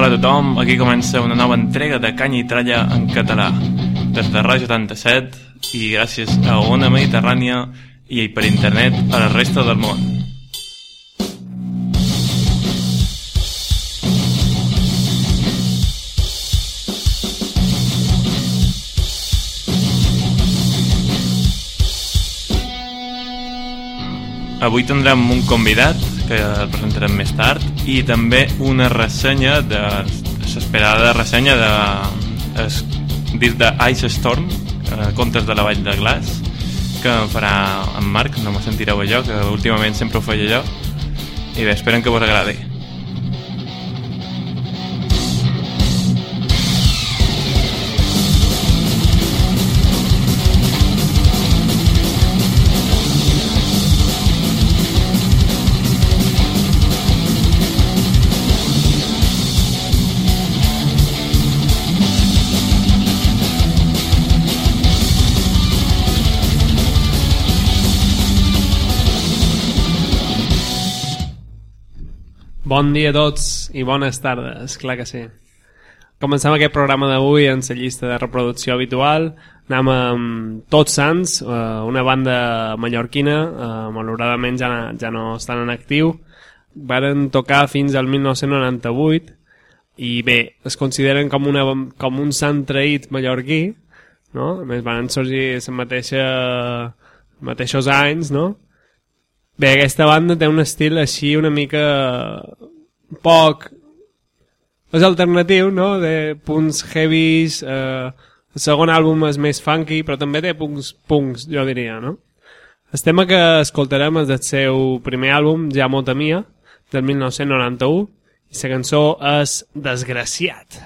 Hola a tothom, aquí comença una nova entrega de Canya i Tralla en català des de Ràdio 77 i gràcies a Ona Mediterrània i per internet a la resta del món. Avui tindrem un convidat que el presentarem més tard i també una ressenya de l'esperada ressenya de es, disc de Ice Storm eh, Contes de la Vall de Glaç que em farà en Marc, no me sentireu allò que últimament sempre ho feia jo i bé, esperen que vos agradi Bon dia a tots i bones tardes, clar que sí. Comencem aquest programa d'avui en la llista de reproducció habitual. Anem amb Tots Sants, eh, una banda mallorquina, eh, malauradament ja, ja no estan en actiu. Varen tocar fins al 1998 i bé, es consideren com, una, com un sant traït mallorquí, no? A més van sorgir mateixa, mateixos anys, no? Bé, aquesta banda té un estil així una mica un poc és alternatiu, no? De punts heavies, eh, el segon àlbum és més funky, però també té punts, punts jo diria, no? El tema que escoltarem és del seu primer àlbum, Ja Mota Mia, del 1991, i la cançó és. Desgraciat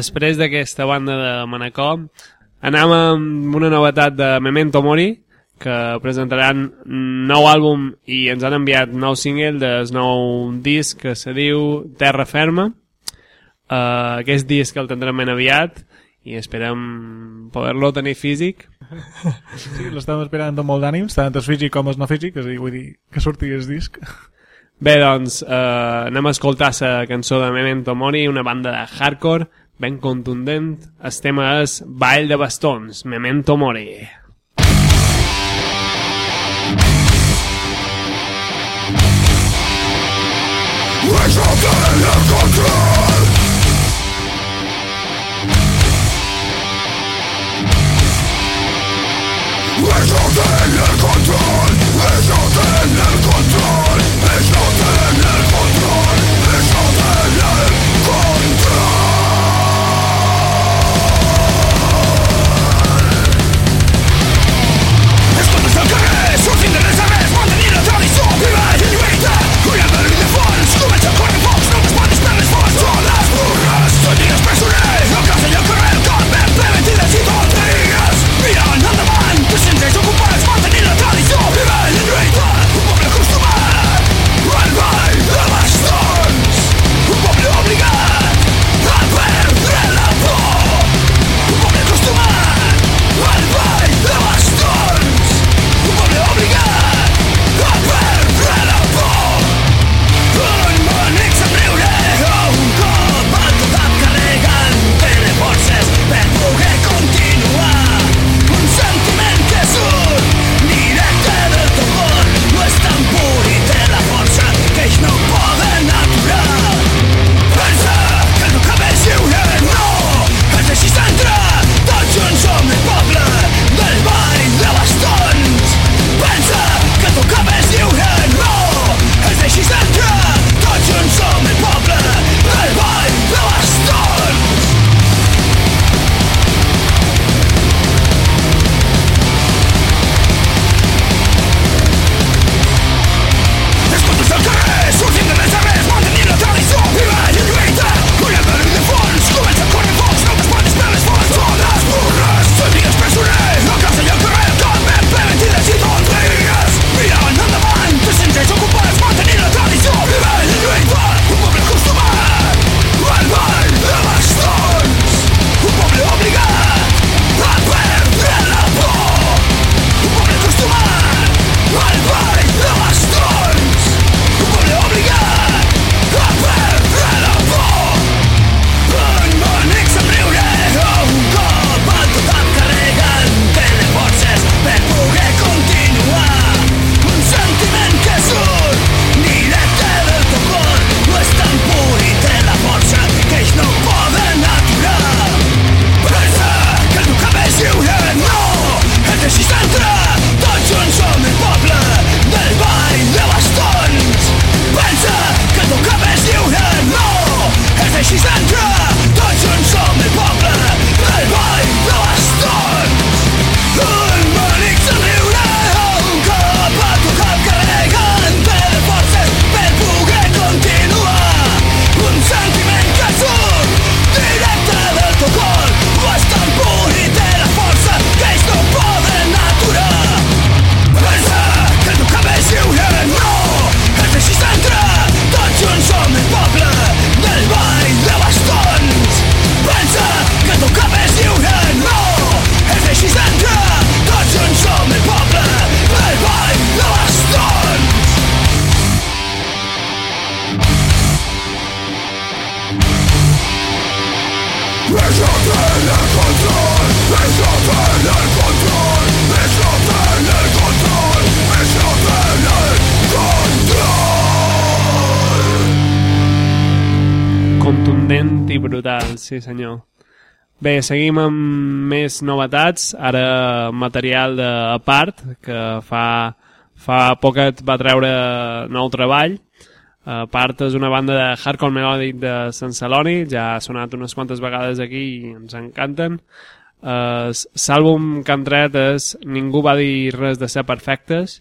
després d'aquesta banda de Manacor, anem amb una novetat de Memento Mori, que presentaran nou àlbum i ens han enviat nou single del nou disc que se diu Terra Ferma. Uh, aquest disc el tindrem ben aviat i esperem poder-lo tenir físic. Sí, l'estem esperant amb molt d'ànims, tant el físic com el no físic, és a dir, vull dir que surti el disc. Bé, doncs, eh, anem a escoltar la cançó de Memento Mori, una banda de hardcore ben contundent. El tema és Ball de bastons, Memento Mori. Resulta en control Resulta en el control, resulta en el control sí senyor. Bé, seguim amb més novetats, ara material de part, que fa, fa poquet va treure nou treball. A part és una banda de hardcore melòdic de Sant Celoni, ja ha sonat unes quantes vegades aquí i ens encanten. Uh, L'àlbum que han tret és Ningú va dir res de ser perfectes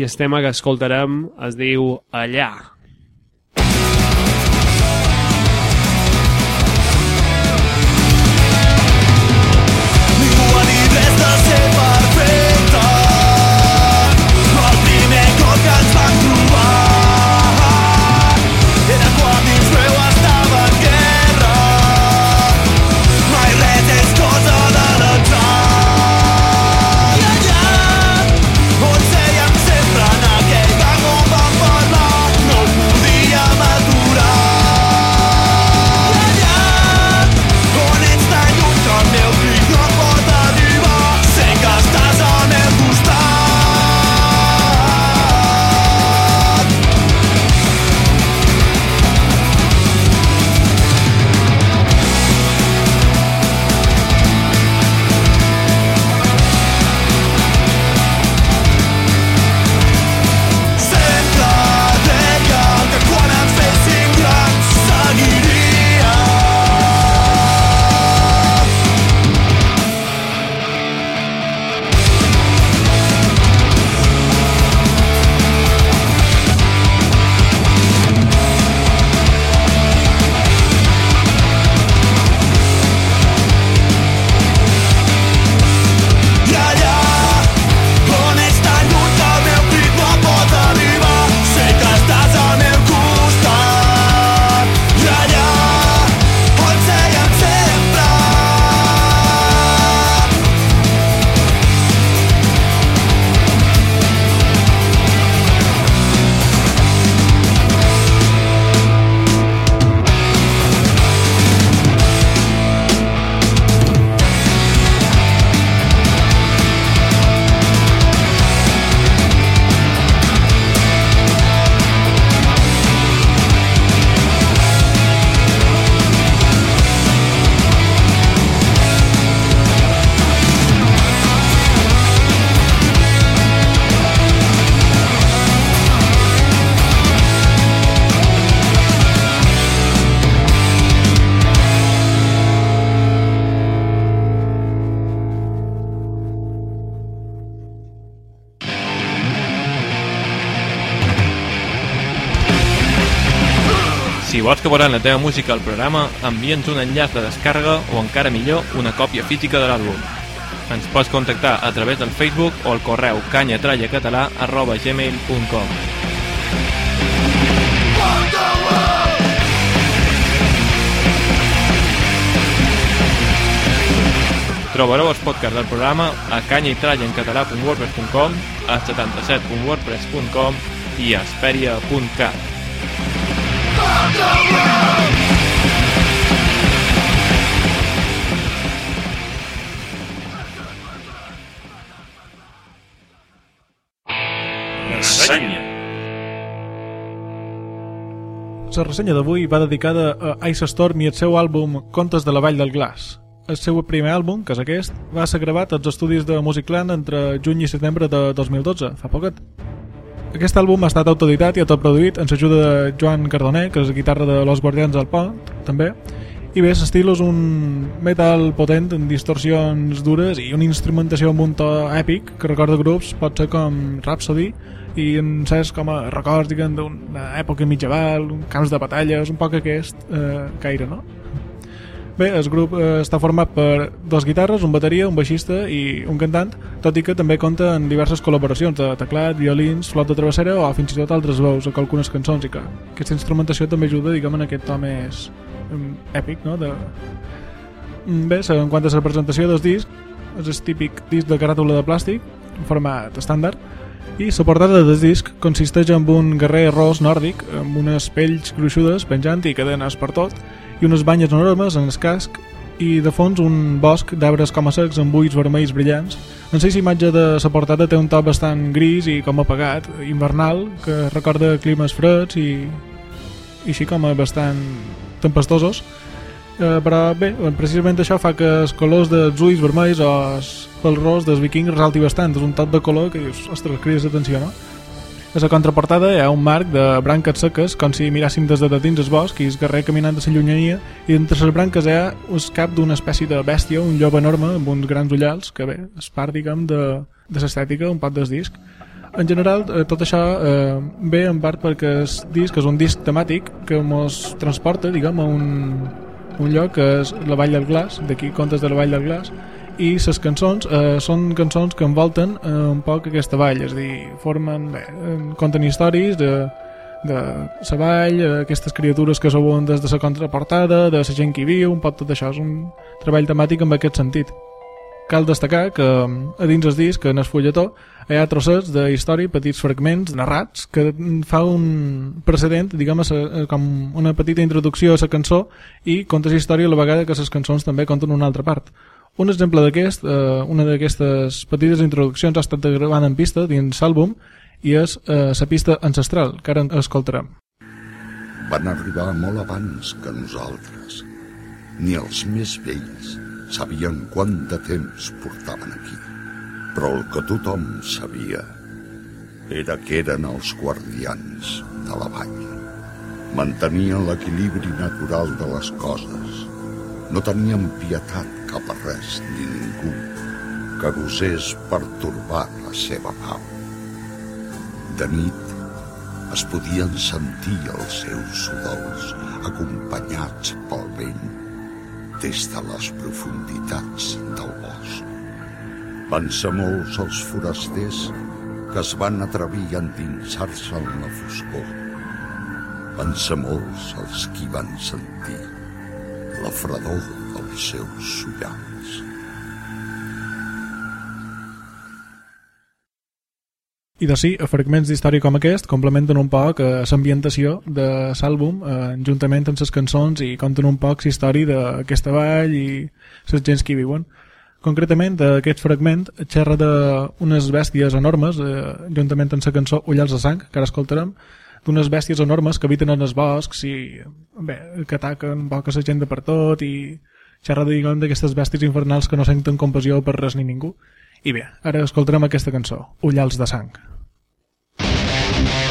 i el tema que escoltarem es diu Allà. Allà. Vols que posem la teva música al programa, envia'ns un enllaç de descàrrega o encara millor, una còpia física de l'àlbum. Ens pots contactar a través del Facebook o el correu canyatrallacatalà arroba gmail.com Trobareu els podcasts del programa a canyaitrallencatalà.wordpress.com, a 77.wordpress.com i a esperia.cat. La ressenya d'avui va dedicada a Ice Storm i el seu àlbum Contes de la Vall del Glaç. El seu primer àlbum, que és aquest, va ser gravat als estudis de Musicland entre juny i setembre de 2012, fa poquet. Aquest àlbum ha estat autoeditat i autoproduït amb l'ajuda de Joan Cardoner, que és guitarra de Los Guardians del Pont, també, i bé, l'estil és un metal potent amb distorsions dures i una instrumentació amb un to èpic que recorda grups, pot ser com Rhapsody i en saps com a records d'una època mitjaval, camps de batalles, un poc aquest eh, caire, no? Bé, el grup eh, està format per dos guitarres, un bateria, un baixista i un cantant, tot i que també compta en diverses col·laboracions de teclat, violins, flauta travessera o fins i tot altres veus a algunes cançons i que aquesta instrumentació també ajuda, diguem, en aquest to més um, èpic, no? De... Mm, Bé, en quant a la presentació dels discs, és el típic disc de caràtula de plàstic, en format estàndard, i la portada del disc consisteix en un guerrer ros nòrdic amb unes pells gruixudes penjant i cadenes per tot i unes banyes enormes en el casc i de fons un bosc d'arbres com a secs amb ulls vermells brillants. En la imatge de la portada té un to bastant gris i com apagat, invernal, que recorda climes freds i, i així com a bastant tempestosos. Eh, però bé, precisament això fa que els colors dels ulls vermells o pels ros dels vikings resalti bastant. És un tot de color que dius, ostres, crides atenció, no? A la contraportada hi ha un marc de branques seques, com si miràssim des de dins el bosc i el guerrer caminant de la llunyania, i entre les branques hi ha el cap d'una espècie de bèstia, un llop enorme amb uns grans ullals, que bé, és part, diguem, de, de l'estètica, un pot del disc. En general, eh, tot això eh, ve en part perquè el disc és un disc temàtic que ens transporta, diguem, a un, un lloc que és la Vall del Glaç, d'aquí Contes de la Vall del Glaç, i les cançons eh, són cançons que envolten eh, un poc aquesta vall, és a dir, formen, bé, eh, conten històries de, de la vall, eh, aquestes criatures que s'ouen des de la contraportada, de la gent que hi viu, un poc tot això, és un treball temàtic en aquest sentit. Cal destacar que a dins el disc, en el fulletó, hi ha trossets de història, petits fragments narrats, que fa un precedent, diguem, a, com una petita introducció a la cançó i contes història a la vegada que les cançons també conten una altra part. Un exemple d'aquest, eh, una d'aquestes petites introduccions ha estat gravada en pista dins l'àlbum i és eh, la pista ancestral, que ara escoltarem. Van arribar molt abans que nosaltres. Ni els més vells sabien quant de temps portaven aquí. Però el que tothom sabia era que eren els guardians de la vall. Mantenien l'equilibri natural de les coses. No tenien pietat cap a res ni ningú que gosés pertorbar la seva pau. De nit es podien sentir els seus sudols acompanyats pel vent des de les profunditats del bosc. Van ser molts els forasters que es van atrevir a endinsar-se en la foscor. Van ser molts els qui van sentir la fredor dels seus ullals. I de sí, fragments d'història com aquest complementen un poc eh, l'ambientació de l'àlbum eh, juntament amb les cançons i conten un poc història d'aquesta vall i les gens que hi viuen. Concretament, aquest fragment xerra d'unes bèsties enormes, eh, juntament amb la cançó Ullals de sang, que ara escoltarem, d'unes bèsties enormes que habiten en els boscs i bé, que ataquen un poc a la gent de per tot i xerra diguem d'aquestes bèsties infernals que no senten compassió per res ni ningú. I bé, ara escoltarem aquesta cançó, Ullals de sang. morirà.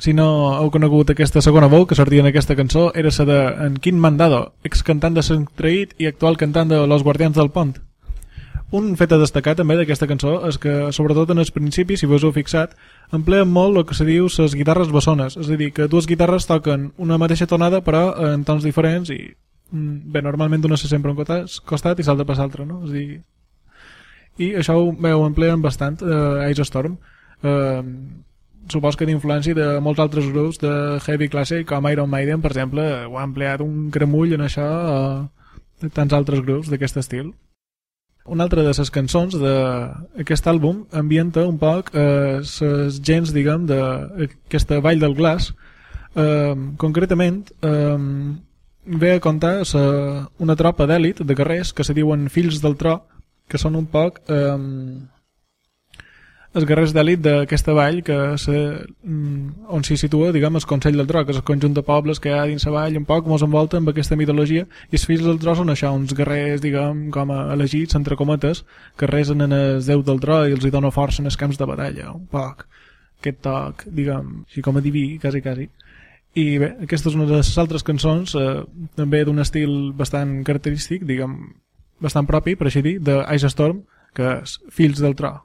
Si no heu conegut aquesta segona veu que sortia en aquesta cançó, era la de en Quin Mandado, ex cantant de Sant Traït i actual cantant de Los Guardians del Pont. Un fet a destacar també d'aquesta cançó és que, sobretot en el principi, si vos heu fixat, empleen molt el que se diu les guitarres bessones, és a dir, que dues guitarres toquen una mateixa tonada però en tons diferents i, mm, bé, normalment una se sempre un costat, i s'altra per l'altre, no? És a dir, i això ho, bé, ho empleen bastant eh, Ice Storm eh, supos que d'influència de molts altres grups de heavy classic com Iron Maiden, per exemple, ho ha empleat un cremull en això eh, de tants altres grups d'aquest estil. Una altra de les cançons d'aquest àlbum ambienta un poc eh, les gens, diguem, d'aquesta vall del glaç. Eh, concretament, eh, ve a comptar sa, una tropa d'èlit de guerrers que se diuen Fills del Tro, que són un poc eh, els guerrers d'èlit d'aquesta vall que se, mm, on s'hi situa diguem, el Consell del que és el conjunt de pobles que hi ha dins la vall, un poc mos envolta amb aquesta mitologia i els fills del Tro són això, uns guerrers diguem, com a elegits, entre cometes que resen en el déu del Tro i els hi dona força en els camps de batalla un poc, aquest toc diguem, així com a diví, quasi quasi. I bé, aquesta és una de les altres cançons eh, també d'un estil bastant característic diguem, bastant propi, per així dir, de Ice Storm que és Fills del Tro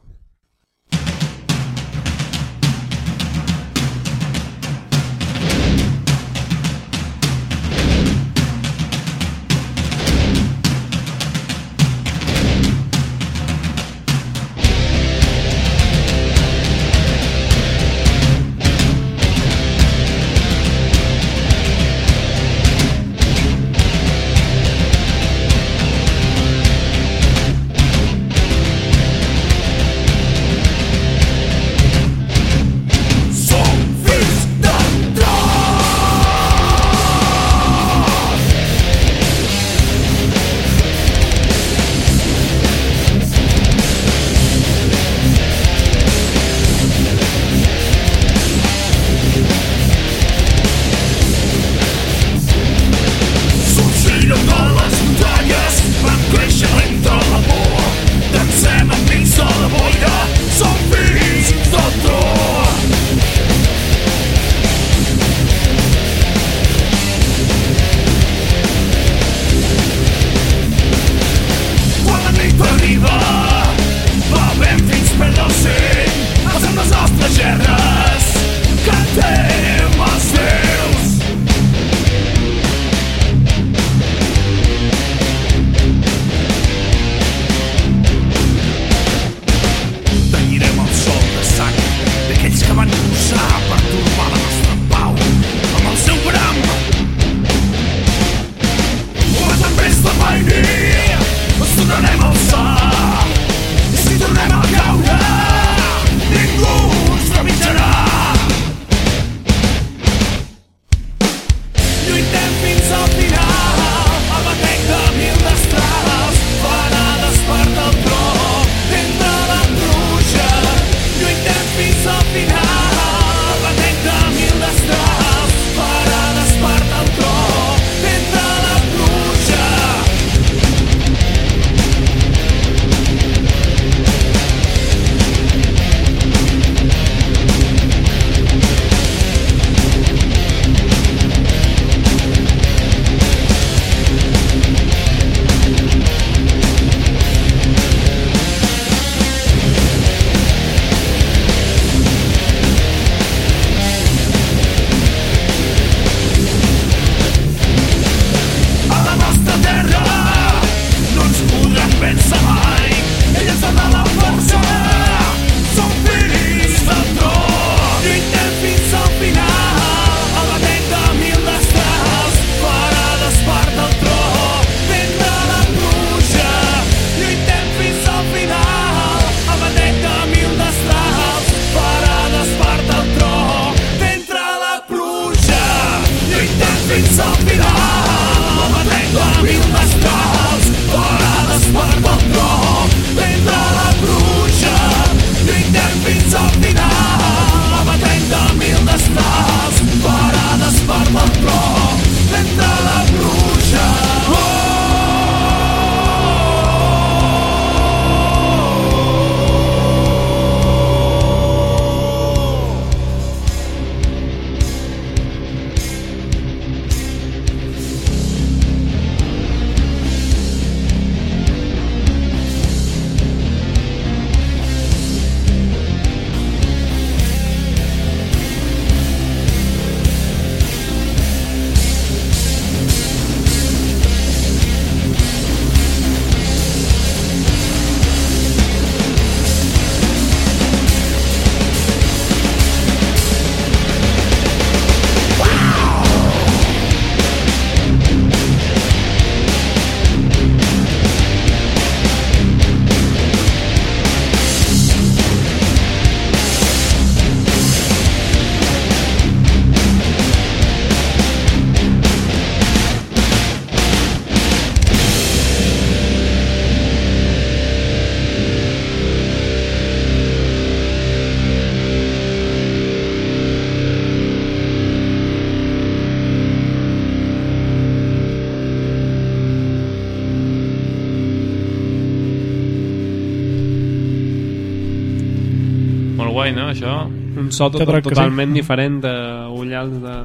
so tot, que totalment diferent de Ullals de...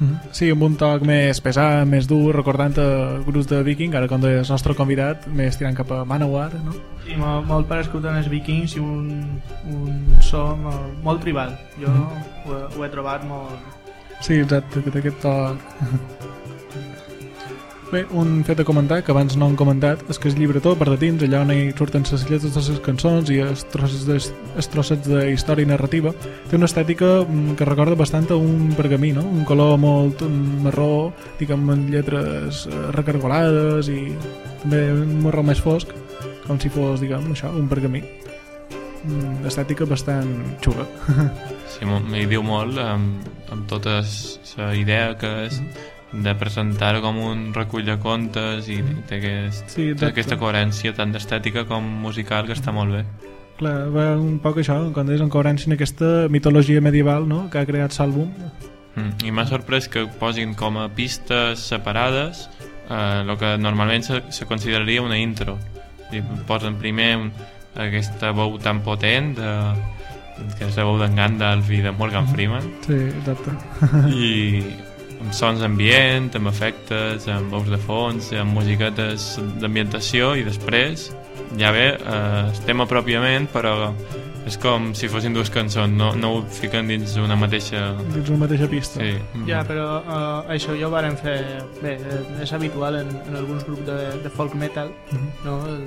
Mhm. Sí, amb un toc més pesat, més dur, recordant a grups de viking, ara com deies, el nostre convidat, més tirant cap a Manowar, no? Sí, molt, molt parescut en els vikings i un, un so molt, molt tribal. Jo ho, he, ho he trobat molt... Sí, exacte, aquest toc... Bé, un fet a comentar, que abans no han comentat, és que és llibretó per de dins, allà on hi surten les lletres de les cançons i els trossets de, els trossets de història i narrativa, té una estètica mm, que recorda bastant a un pergamí, no? Un color molt mm, marró, diguem, amb lletres eh, recargolades i també un marró més fosc, com si fos, diguem, això, un pergamí. Mm, Estètica bastant xula. Sí, m'hi diu molt amb, amb tota la idea que és de presentar com un recull de contes i té, aquest, Sí, té aquesta coherència tant d'estètica com musical que està molt bé. Clar, va un poc això, com deies, en coherència en aquesta mitologia medieval no? que ha creat l'àlbum. Mm. I m'ha sorprès que posin com a pistes separades eh, el que normalment se, se consideraria una intro. I posen primer un, aquesta veu tan potent de, que és la veu d'en Gandalf i de Morgan Freeman Sí, exacte. i amb sons ambient, amb efectes, amb veus de fons, amb musiquetes d'ambientació i després ja ve eh, el tema pròpiament però és com si fossin dues cançons no, no ho fiquen dins una mateixa Dins una mateixa pista. sí. Ja, però uh, això ja ho varen fer... Bé, eh, és habitual en, en alguns grups de, de folk metal, no? El,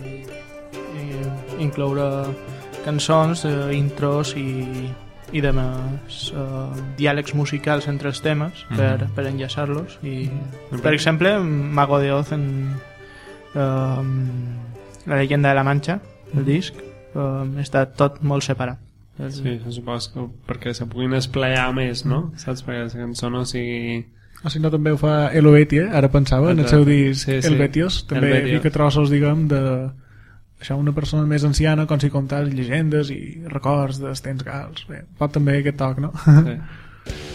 i, incloure cançons, uh, intros i, i demés uh, diàlegs musicals entre els temes per, per enllaçar-los. I per exemple Mago de Oz en um, la llegenda de la Manxa el disc um, està tot molt separat. Sí, supos que perquè se puguin esplayar més, no? Saps? Perquè la cançó no sigui... O si no, també ho fa Helvetia, ara pensava, en el seu disc Sí, sí. Helvetios, també Helvetios. fica trossos, diguem, de això, una persona més anciana, com si contàs llegendes i records dels temps gals. Bé, pot també aquest toc, no? Sí.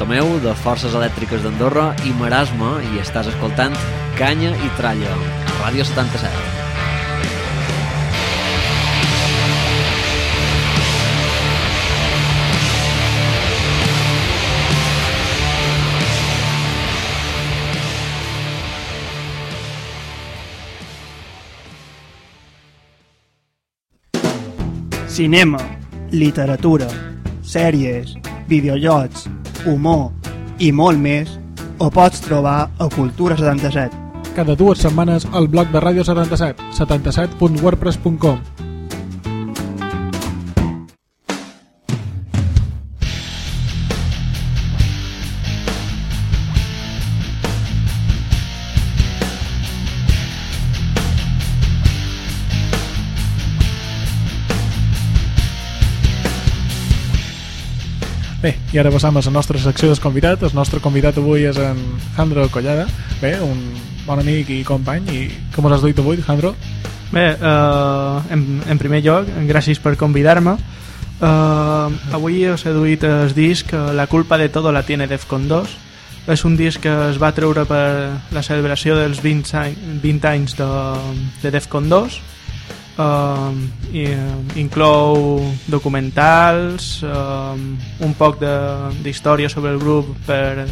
Tomeu, de Forces Elèctriques d'Andorra i Marasme, i estàs escoltant Canya i Tralla, a Ràdio 77. cinema, literatura, sèries, videojocs, humor i molt més ho pots trobar a Cultura 77. Cada dues setmanes al blog de Ràdio 77, 77.wordpress.com. i ara passam a la nostra secció dels convidats. El nostre convidat avui és en Jandro Collada, bé, un bon amic i company. I com us has dit avui, Jandro? Bé, uh, en, en primer lloc, gràcies per convidar-me. Uh, avui us he duit el disc La culpa de todo la tiene Defcon 2. És un disc que es va treure per la celebració dels 20, any, 20 anys de, de Defcon 2. Uh, i, uh, inclou documentals, uh, un poc d'història sobre el grup per,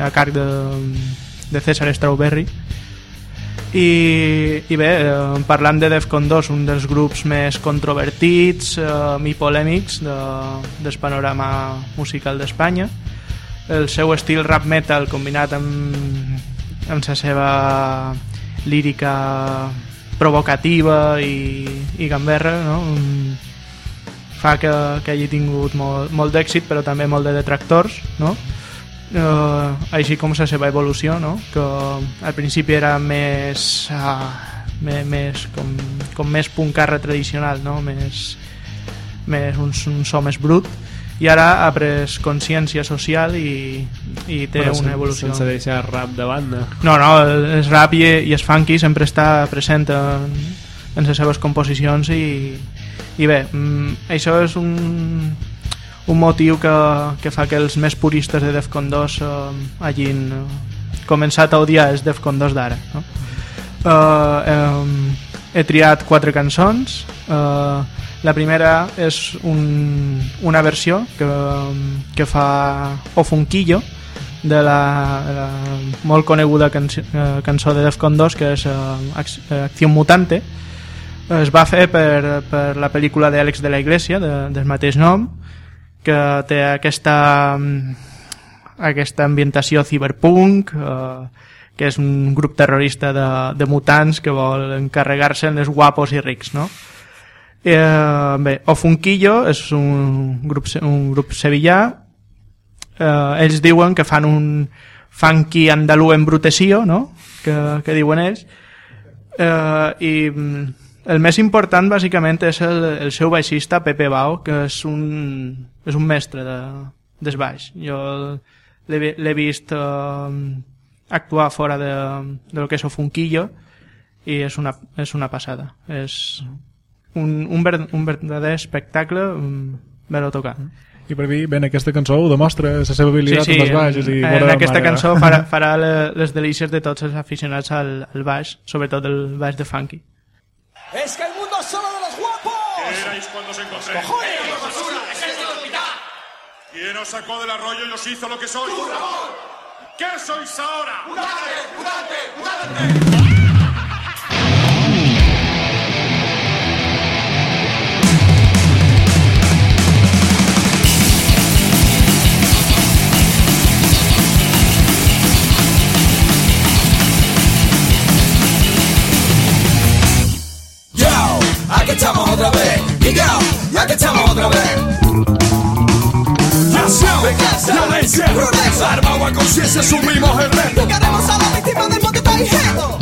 a càrrec de, de César Strawberry i, i bé, eh, parlant de Defcon 2, un dels grups més controvertits eh, i polèmics de, del panorama musical d'Espanya. El seu estil rap metal combinat amb, amb la seva lírica provocativa i, i gamberra no? Fa que, que hagi tingut molt, molt d'èxit però també molt de detractors no? eh, així com la seva evolució no? que al principi era més més, més com, com més puncarra tradicional no? més, més un, un so més brut i ara ha pres consciència social i, i té Però una sen- evolució Sense deixar rap de banda. no, no, el, el rap i, i el funky sempre està present en, en les seves composicions i, i bé, mm, això és un, un motiu que, que fa que els més puristes de Defcon 2 eh, hagin eh, començat a odiar els Defcon 2 d'ara no? eh, eh, he triat quatre cançons eh, la primera és un, una versió que, que fa Ofunquillo de la, la molt coneguda cançó, eh, cançó de Defcon 2 que és eh, Ac- eh, Acción Mutante es va fer per, per la pel·lícula d'Àlex de la Iglesia de, del mateix nom que té aquesta aquesta ambientació cyberpunk eh, que és un grup terrorista de, de mutants que vol encarregar-se en els guapos i rics no? Eh, bé, Ofunquillo és un grup, un grup sevillà. Eh, ells diuen que fan un funky andalú embrutesío no? que, que diuen ells. Eh, i mm, el més important bàsicament és el, el seu baixista Pepe Bao que és un, és un mestre de, des baix jo l'he vi- l'he vist eh, actuar fora de, de lo que és Ofunquillo i és una, és una passada. És un, un, ver, un verdader espectacle mm, ver-ho tocar I per mi, ben, aquesta cançó ho demostra la seva habilitat amb els baixos. I en, veure en aquesta manera- cançó farà, farà le- les delícies de tots els aficionats al, al baix, sobretot el baix de funky. Es que el mundo es solo de los guapos. ¿Qué erais cuando os encontré? ¿Quién os sacó del arroyo y os hizo lo que sois? ¿Qué sois ahora? Yo, estamos otra vez. Y yo, aquí estamos otra vez. Nación, violencia, rudeza, armado a conciencia, asumimos el reto. Queremos a la víctima del monte Taijedo.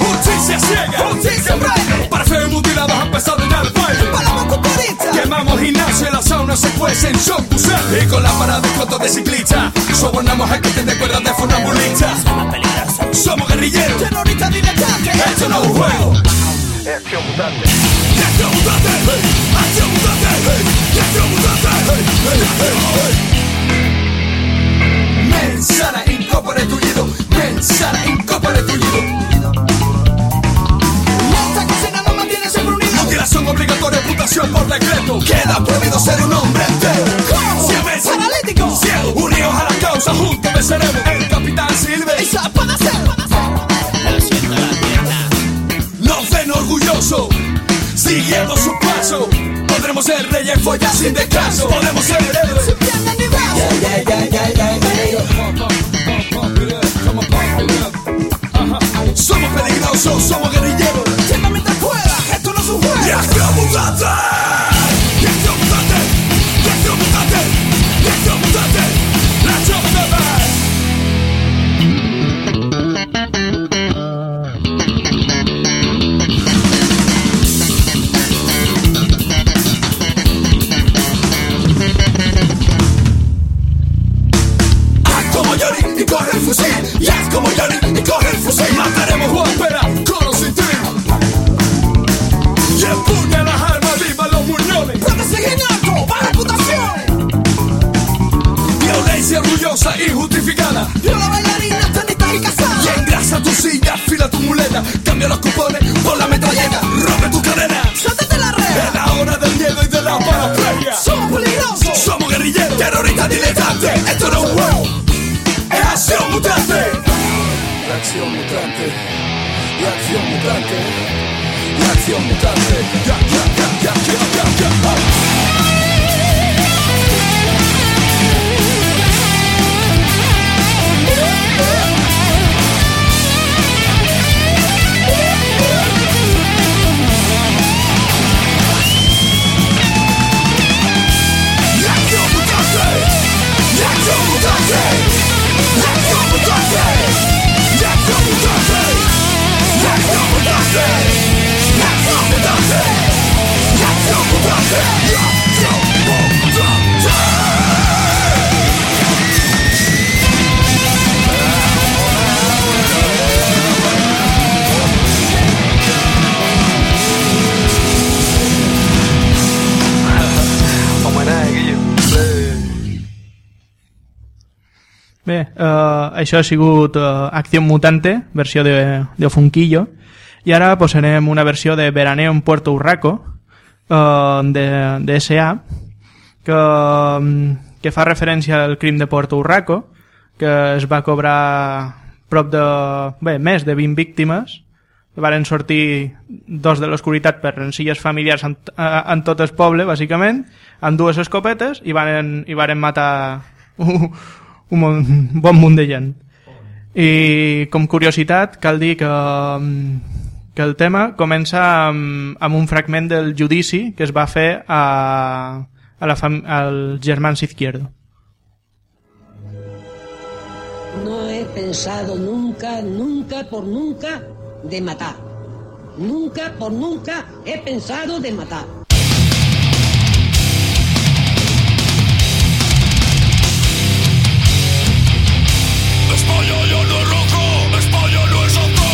Justicia ciega, justicia breve. Para ser mutilados a pesar de dar el baile. Palamos cucurita. Quemamos gimnasio y la sauna se cuece en show Y con la parada de fotos de ciclista. Sobornamos a que te de cuerdas de funambulista. Somos guerrilleros. Terroristas. Esto no es un juego. Acción mutante. Acción mutante. Acción mutante. Acción mutante. Mensana incorpore tullido. Mensana incorpore tullido. Esta cocina no mantiene siempre unido. Mutilación obligatoria, amputación por decreto. Queda prohibido ser un hombre entero. Siempre paralítico. Ciego. Unidos a la causa, juntos venceremos. El capitán Silve. Eso puede ser. Orgullosos, siguiendo su paso. Podremos ser reyes, follas sin descanso. Podemos ser héroes. Somos peligrosos, somos guerrilleros. Siempre mientras pueda, esto no es un juego. Y acción mutante. Diletantes. Esto no es juego. Es acción mutante. La acción mutante. La acción mutante. La acción mutante. Ya, ya, ya, ya, ya, ya, ya. Bé, uh, això ha sigut uh, Acción Mutante, versió de, de Funquillo, i ara posarem una versió de Veraneo en Puerto Urraco, uh, de, de S.A., que, mm, que fa referència al crim de Puerto Urraco, que es va cobrar prop de... bé, més de 20 víctimes, varen sortir dos de l'oscuritat per rencilles familiars en, en tot el poble, bàsicament, amb dues escopetes, i varen, i varen matar un, un, bon munt de gent. I com curiositat, cal dir que, mm, que el tema comença amb, amb un fragment del judici que es va fer a, a la fam, als germans Izquierdo. No he pensado nunca, nunca por nunca de matar. Nunca por nunca he pensado de matar. España no es rojo, España no es azul.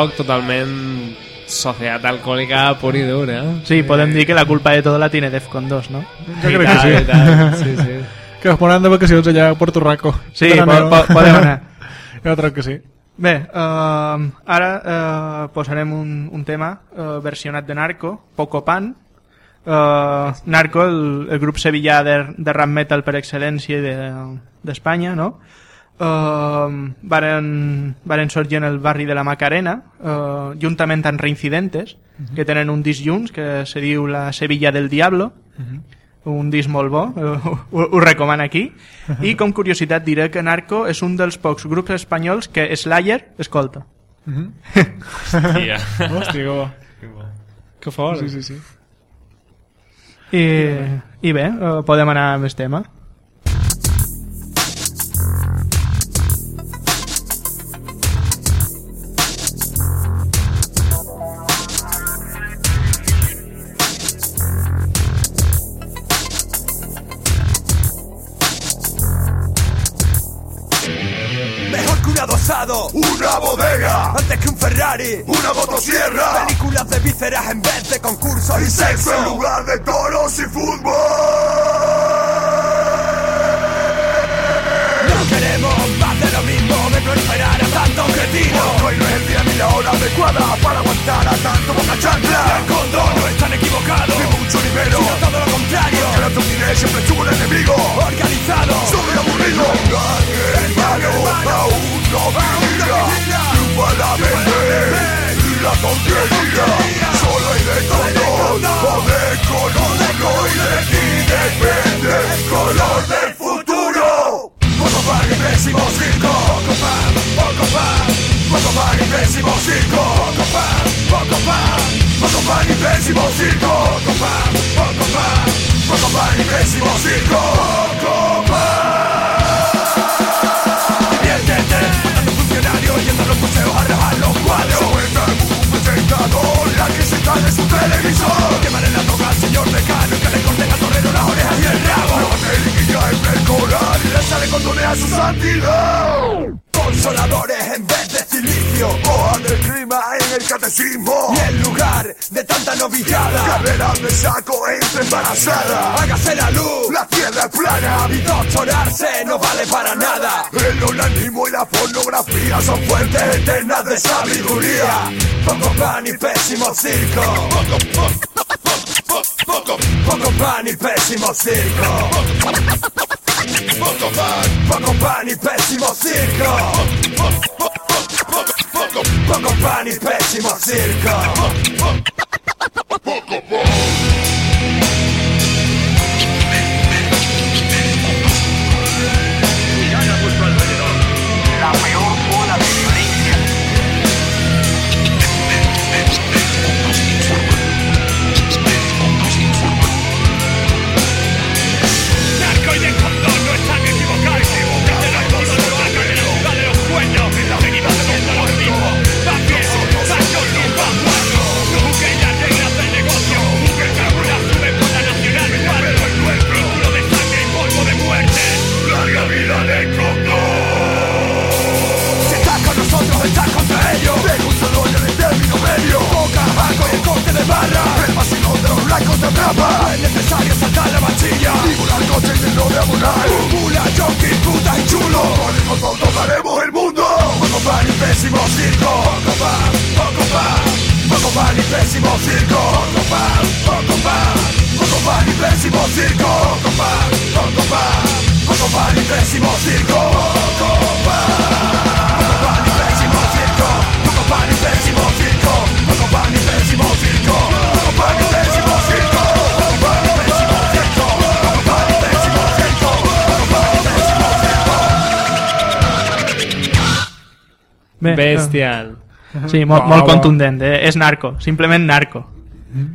Toc totalment societat alcohòlica pura i dura. Eh? Sí, podem dir que la culpa de tot la tiene Defcon 2, no? Jo crec que sí. sí, sí. Que es ponen de vacacions allà a Puerto Rico. Sí, po po podem anar. Jo crec que sí. Bé, uh, ara uh, posarem un, un tema uh, versionat de Narco, Poco Pan. Uh, Narco, el, el grup sevillà de, de rap metal per excel·lència de- d'Espanya, no? Uh, varen, varen sorgir en el barri de la Macarena, uh, juntament amb Reincidentes, que tenen un disc junts que se diu La Sevilla del Diablo, un disc molt bo, eh, ho, ho recomano aquí. I com curiositat diré que Narco és un dels pocs grups espanyols que Slayer escolta. Hòstia. Hòstia, que bo. Que fort. Sí, sí, sí. I, i bé, eh, podem anar a més tema. Adosado, Una bodega, antes que un Ferrari. una motosierra Películas de vísceras en vez de concursos y y sexo en lugar de toros y fútbol. No queremos más de lo mismo, de proliferar a tanto cretino. El día ni la hora adecuada para aguantar a tanto boca chancla. El condón no están equivocados, Ni mucho ni menos. sino todo lo contrario. Que la truquidez siempre estuvo un enemigo. Organizado, Sobre aburrido. Hermano, aún no vigila. Chupa la mente y la tontería. Solo hay de todo. Poder con y de ti depende el color del futuro. Poco pan y pésimo circo. Poco pan, poco pan. Poco pan y pésimo circo. Poco pan, poco pan. Poco pan y pésimo circo. Poco pan, poco pan. Poco pan y pésimo circo. Poco pan. diviértete. Matando funcionarios, yendo a los museos a rebajar los cuadros. Un la que se cae de su televisor. Quemaré la toga al señor decano que le corten al torero las orejas y el rabo. América en el coral y le sale condones a su santidad. Consoladores en vez de silicio. Hoja del clima en el catecismo. Y en lugar de tanta novillada, Carreras de saco entre embarazada. hágase la luz. La tierra es plana. Y doctorarse no vale para nada. El onanismo y la pornografía son fuentes eternas de sabiduría. Poco pan y pésimo circo. Poco pan y pésimo circo. Poco pan y pésimo circo. Poco pan y pésimo circo. La atrapa. Es necesario saltar la machilla. Ninguna coche y no de abonar. Mula, junkie, puta y chulo. Con el condón tocaremos el mundo. Poco pan y pésimo circo. Poco pan, poco pan. Poco pan y pésimo circo. Poco pan, poco pan. Poco pan y pésimo circo. Poco pan, poco pan. Poco pan y pésimo circo. Poco pan. Poco pan y pésimo circo. Poco pan y pésimo circo. Bé, Bestial. eh, Sí, molt, molt uau. contundent. Eh? És narco, simplement narco.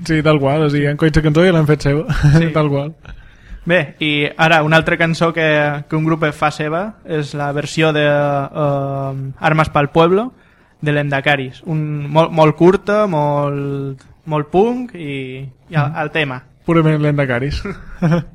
Sí, tal qual. O sigui, han coit la cançó i l'han fet seva. Sí. tal qual. Bé, i ara una altra cançó que, que un grup fa seva és la versió de uh, Armes pel Pueblo de l'Endacaris. Un, molt, molt curta, molt, molt punk i, i el, el tema. Purament l'endacaris.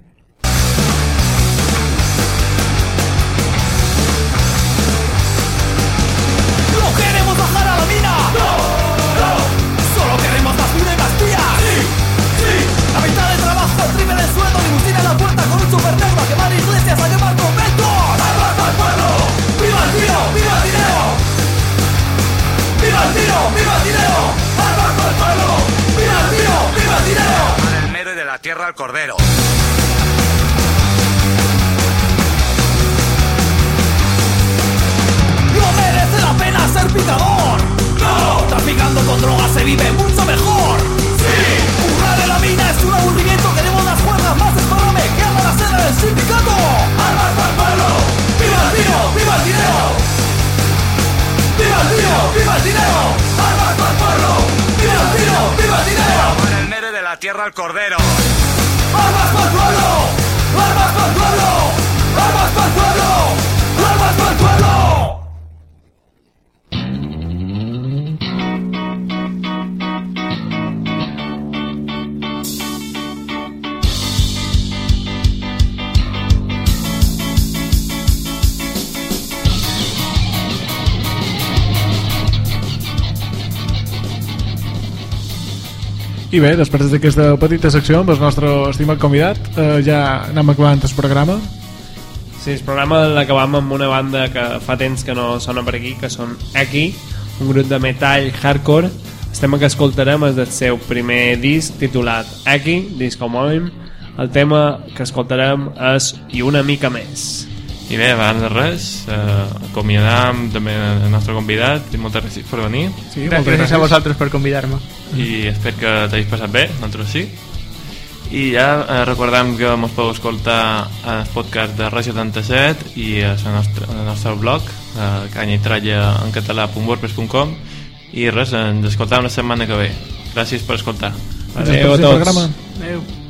al cordero. No merece la pena ser picador. No. Traficando con drogas se vive mucho mejor. Sí. Currar en la mina es un aburrimiento. Queremos las fuerzas más espárrame que haga la seda del sindicato. Armas para el pueblo. ¡Viva el vino! ¡Viva el dinero! ¡Viva el vino! ¡Viva el dinero! ¡Armas para el pueblo! ¡Viva el vino! ¡Viva el dinero! La tierra al cordero. ¡Armas el pueblo! ¡Armas el pueblo! ¡Armas el pueblo! ¡Armas el pueblo! I bé, després d'aquesta petita secció amb el nostre estimat convidat, eh, ja anem acabant el programa. Sí, el programa l'acabam amb una banda que fa temps que no sona per aquí, que són Eki, un grup de metall hardcore. El tema que escoltarem és del seu primer disc titulat Eki, disc homònim. El tema que escoltarem és I una mica més. I bé, abans de res, eh, acomiadam també el nostre convidat i moltes gràcies per venir. Sí, Gràcies a vosaltres per convidar-me. I espero que t'hagis passat bé, nosaltres sí. I ja eh, recordem que ens podeu escoltar al podcast de Ràdio 77 i al nostre, al nostre blog, eh, canya i tralla en català.wordpress.com i res, ens escoltam la setmana que ve. Gràcies per escoltar. Fins al pròxim programa. Adéu.